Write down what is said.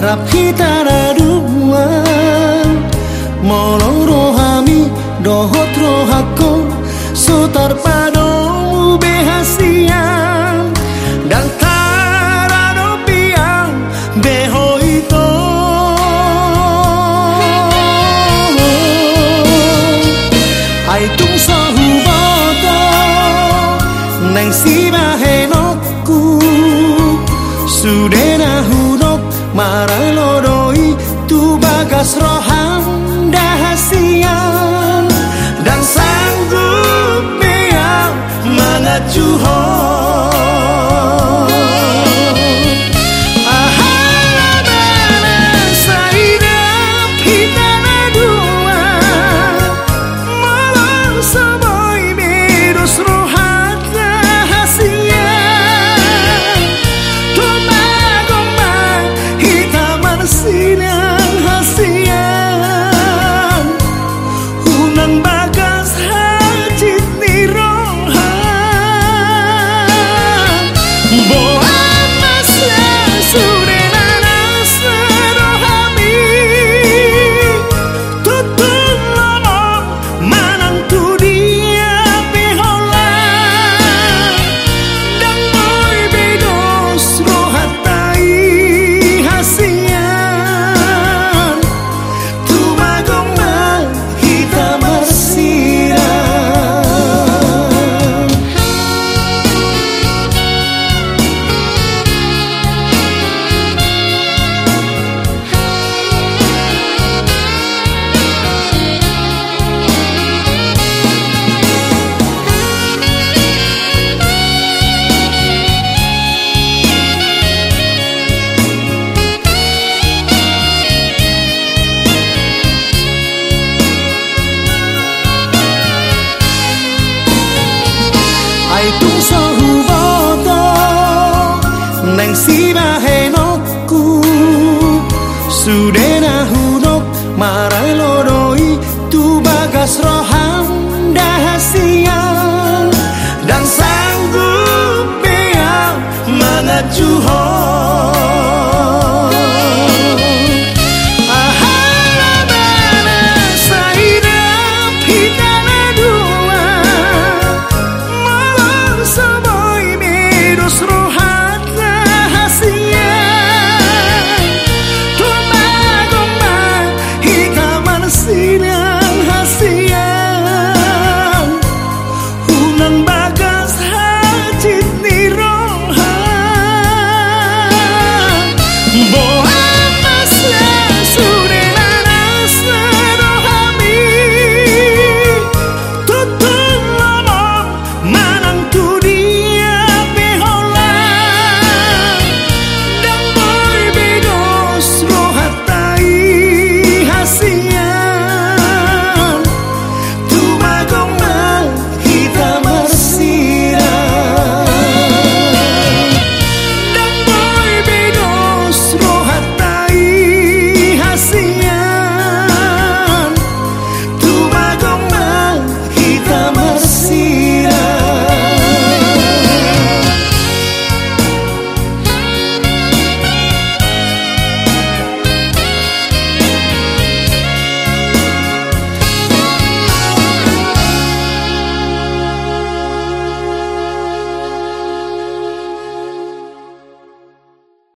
harap kita ada dua Molo rohami dohot rohako Sotar pado behasia Dan tarado piang beho itu Ai tung sahu boto Neng si bahenokku Sudena hunok maralodoi Tu bagas roham dahasian. Dan sanggup meang mangacuhon ai tung nang si ba he Just